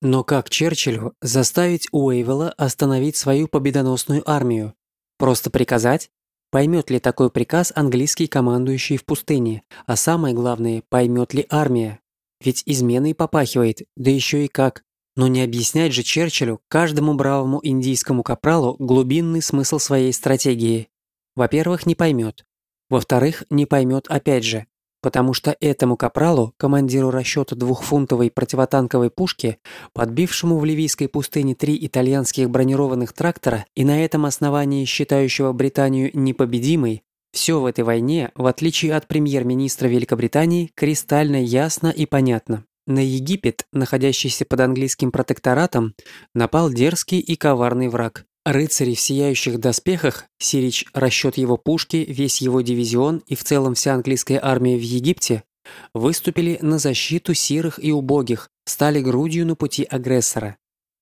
Но как Черчиллю заставить Уэйвелла остановить свою победоносную армию? Просто приказать? Поймет ли такой приказ английский командующий в пустыне? А самое главное, поймет ли армия? Ведь изменой попахивает, да еще и как. Но не объяснять же Черчиллю, каждому бравому индийскому капралу, глубинный смысл своей стратегии. Во-первых, не поймет. Во-вторых, не поймет опять же, потому что этому капралу, командиру расчета двухфунтовой противотанковой пушки, подбившему в ливийской пустыне три итальянских бронированных трактора и на этом основании считающего Британию непобедимой, все в этой войне, в отличие от премьер-министра Великобритании, кристально ясно и понятно. На Египет, находящийся под английским протекторатом, напал дерзкий и коварный враг. Рыцари в сияющих доспехах, Сирич расчет его пушки, весь его дивизион и в целом вся английская армия в Египте выступили на защиту сирых и убогих, стали грудью на пути агрессора.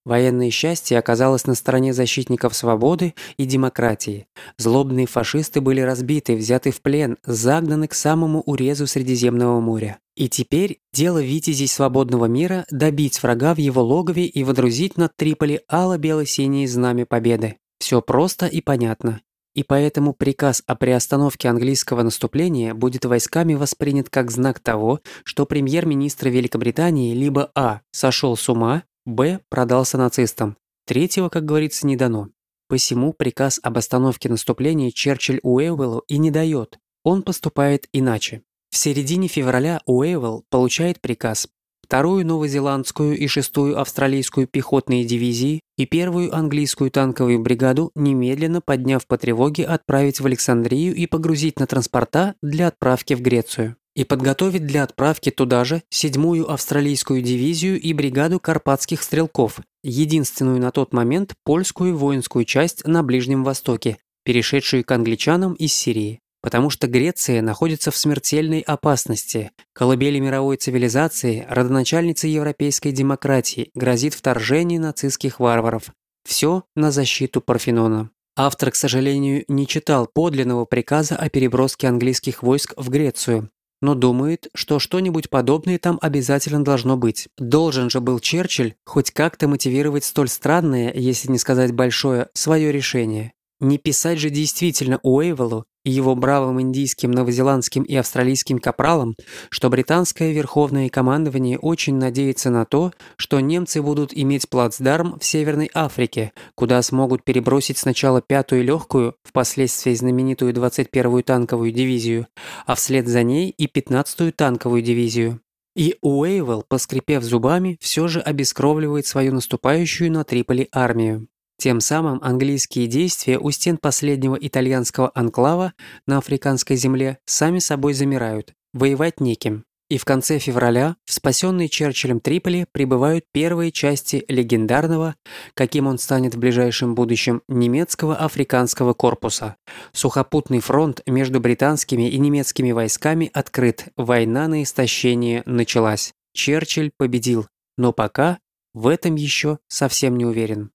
Военное счастье оказалось на стороне защитников свободы и демократии. Злобные фашисты были разбиты, взяты в плен, загнаны к самому урезу Средиземного моря. И теперь дело витязей свободного мира добить врага в его логове и водрузить над Триполи ало-бело-синие знамя победы. Все просто и понятно. И поэтому приказ о приостановке английского наступления будет войсками воспринят как знак того, что премьер-министр Великобритании либо а. сошел с ума, б. продался нацистам. Третьего, как говорится, не дано. Посему приказ об остановке наступления Черчилль Уэйвеллу и не дает. Он поступает иначе. В середине февраля Уэйвелл получает приказ вторую новозеландскую и шестую австралийскую пехотные дивизии и первую английскую танковую бригаду немедленно подняв по тревоге отправить в Александрию и погрузить на транспорта для отправки в Грецию. И подготовить для отправки туда же седьмую австралийскую дивизию и бригаду карпатских стрелков, единственную на тот момент польскую воинскую часть на Ближнем Востоке, перешедшую к англичанам из Сирии потому что Греция находится в смертельной опасности. Колыбели мировой цивилизации, родоначальница европейской демократии, грозит вторжение нацистских варваров. Все на защиту Парфенона. Автор, к сожалению, не читал подлинного приказа о переброске английских войск в Грецию, но думает, что что-нибудь подобное там обязательно должно быть. Должен же был Черчилль хоть как-то мотивировать столь странное, если не сказать большое, свое решение. Не писать же действительно Уэйвеллу и его бравым индийским, новозеландским и австралийским капралам, что британское верховное командование очень надеется на то, что немцы будут иметь плацдарм в Северной Африке, куда смогут перебросить сначала пятую легкую, впоследствии знаменитую 21-ю танковую дивизию, а вслед за ней и 15-ю танковую дивизию. И Уэйвелл, поскрипев зубами, все же обескровливает свою наступающую на Триполи армию. Тем самым английские действия у стен последнего итальянского анклава на африканской земле сами собой замирают, воевать неким. И в конце февраля в спасенный Черчиллем Триполи прибывают первые части легендарного, каким он станет в ближайшем будущем, немецкого африканского корпуса. Сухопутный фронт между британскими и немецкими войсками открыт, война на истощение началась. Черчилль победил, но пока в этом еще совсем не уверен.